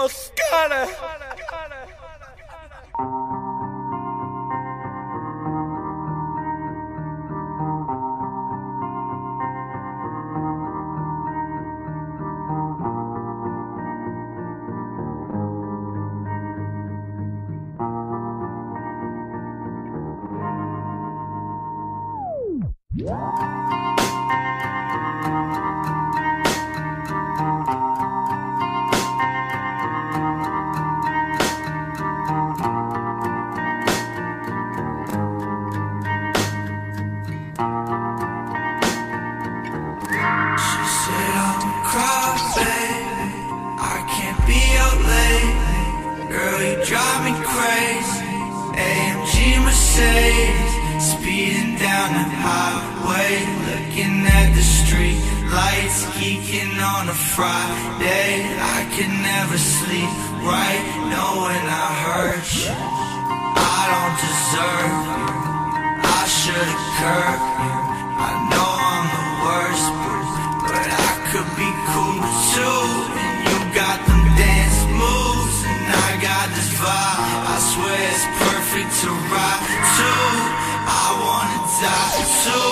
Oscana. Oscana. a Friday I can never sleep right knowing I hurt you. I don't deserve you. I should've curbed you. I know I'm the worst but, but I could be cool too. And you got them dance moves And I got this vibe. I swear it's perfect to ride too I wanna die too.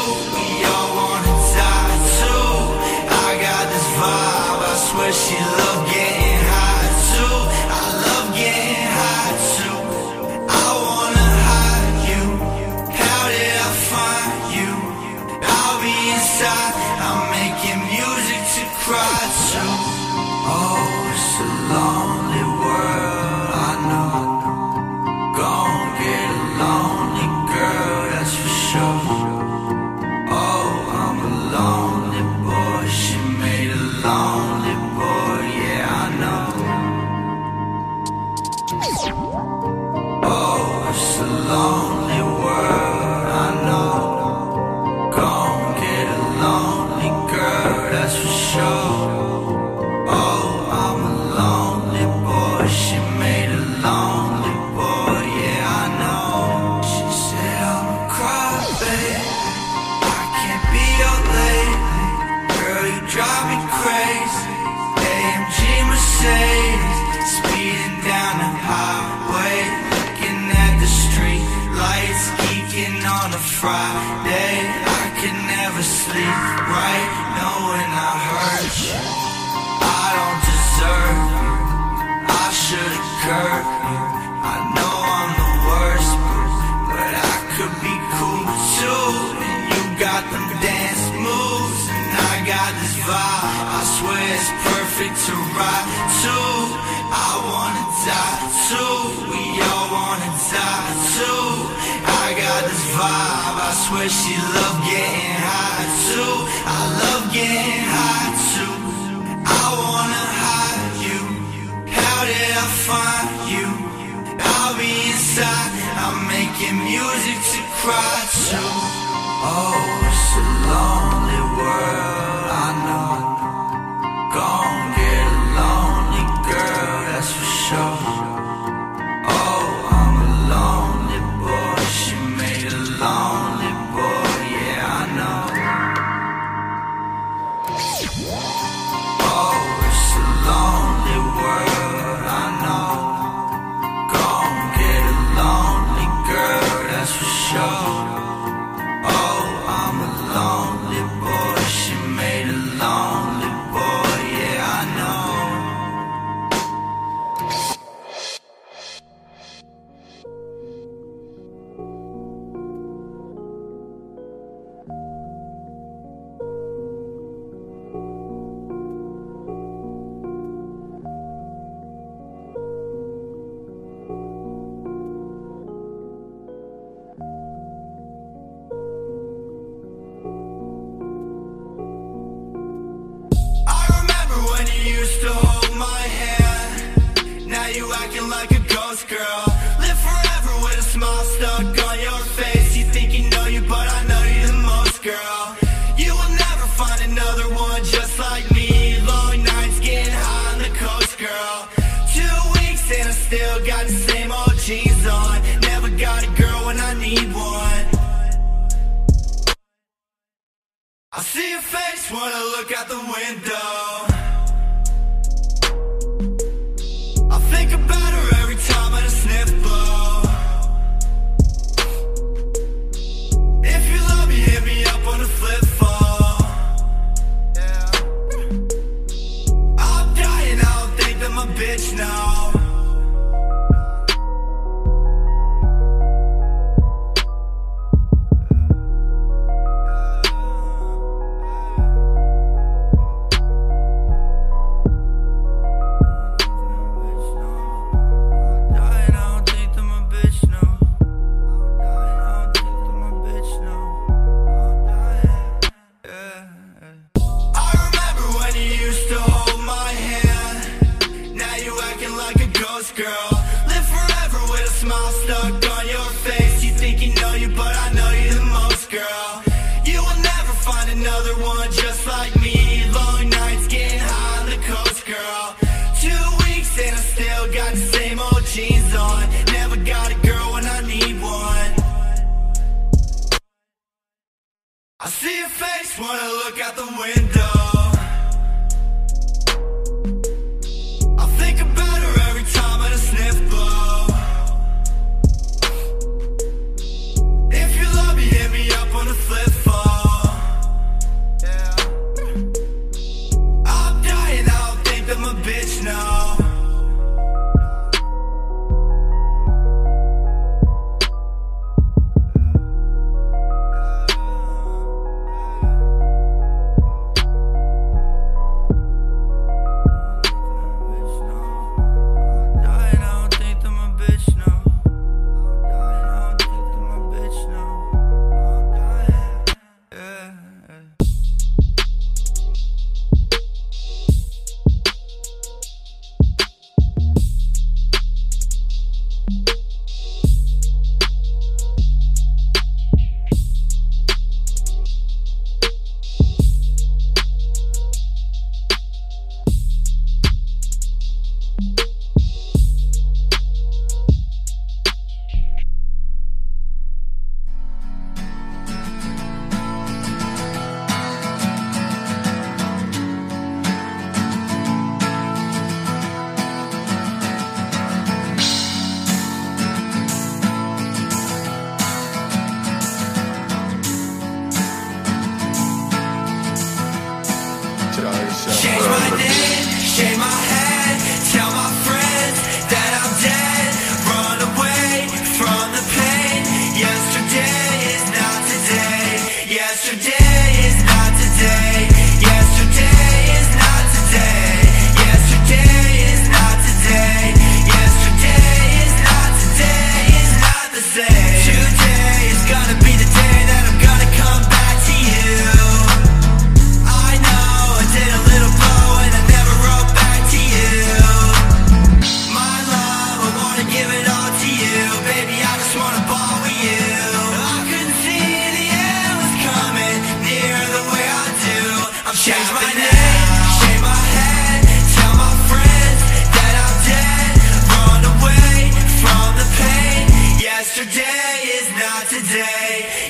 got them dance moves and I got this vibe. I swear it's perfect to ride to. I wanna die too. We all wanna die too. I got this vibe. I swear she love getting high too. I love getting high too. I wanna hide you. How did I find you? I'll be inside. I'm making music to cry to. Oh lonely world. got the same old jeans on. Never got a girl when I need one. I see your face when I look out the window. ghost girl. Live forever with a smile stuck on your face. You think you know you, but I know you the most, girl. You will never find another one just like me. Long nights getting high on the coast, girl. Two weeks and I still got the same old jeans on. Never got a girl when I need one. I see your face when I look out the window. Change my name, change my head.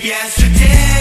yesterday.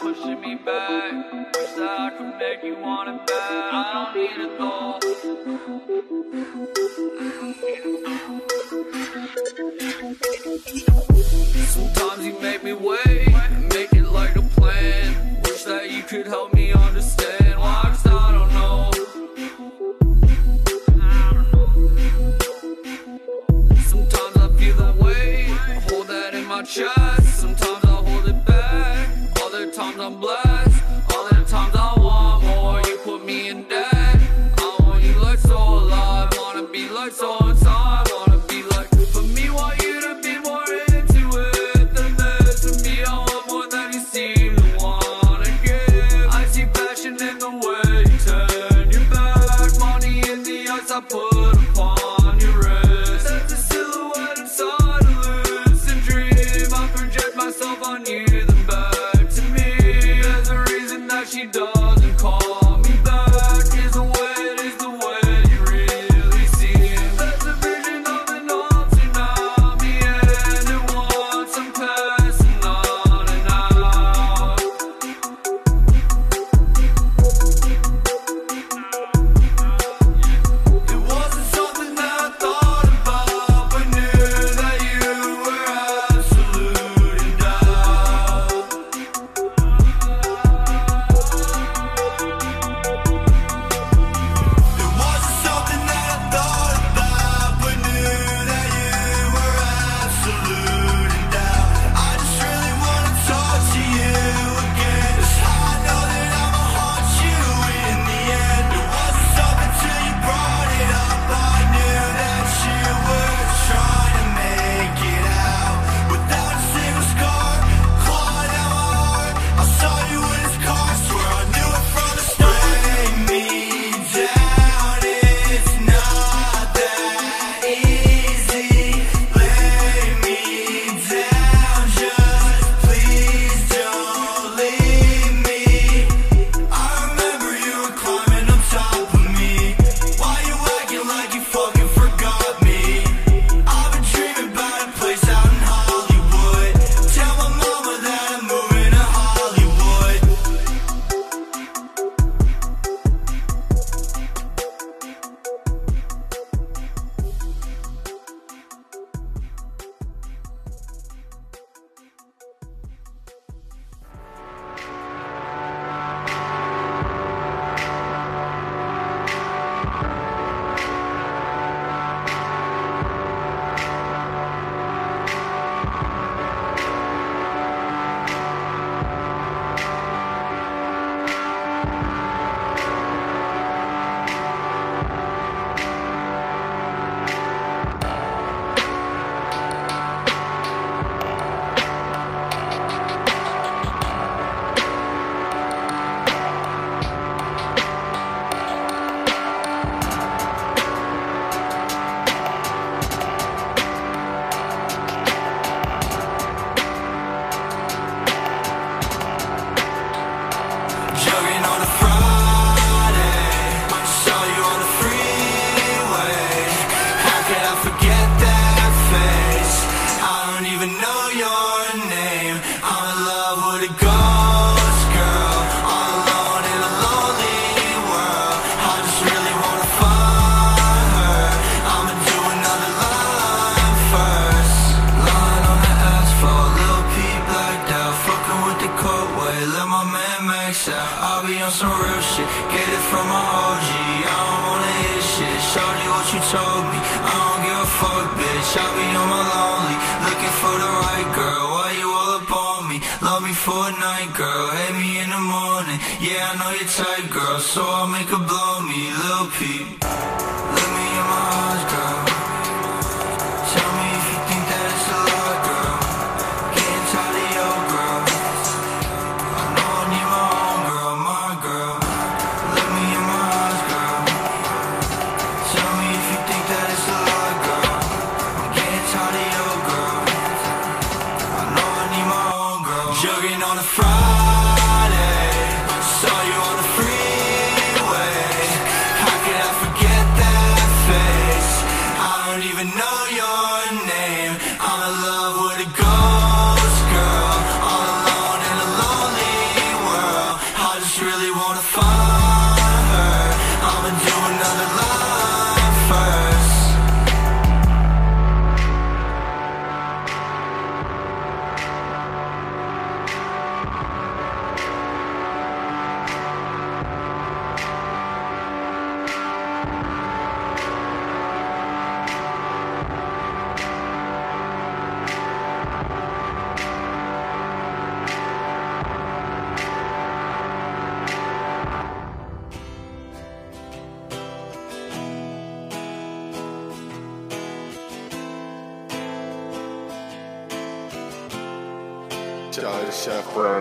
pushing me back. Wish that I could make you want it back. I don't need a goal. essa porra. So I'll make her blow me, Lil Peep. Look me in my girl. Tell me if you think that it's a girl. Getting tired of your girl. I know I need my own girl, my girl. Look me in my girl. Tell me if you think that it's a girl. I'm getting tired of your girl. I know I need my own girl. Jogging on a Friday,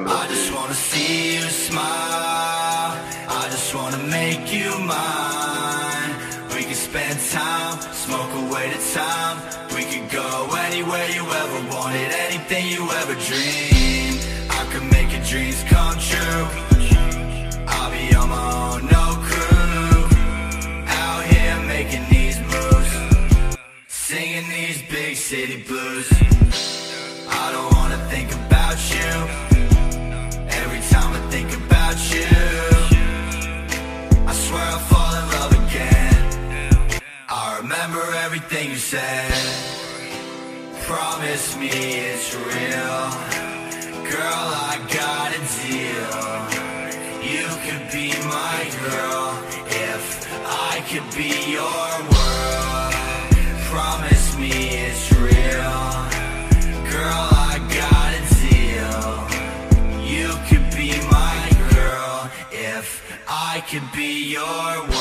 I just wanna see you smile. I just wanna make you mine. We can spend time, smoke away the time. We could go anywhere you ever wanted, anything you ever dreamed. I could make your dreams come true. Promise me it's real. Girl, I got a deal. You could be my girl if I could be your world. Promise me it's real. Girl, I got a deal. You could be my girl if I could be your world.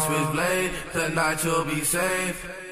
Switchblade. Tonight you'll be safe.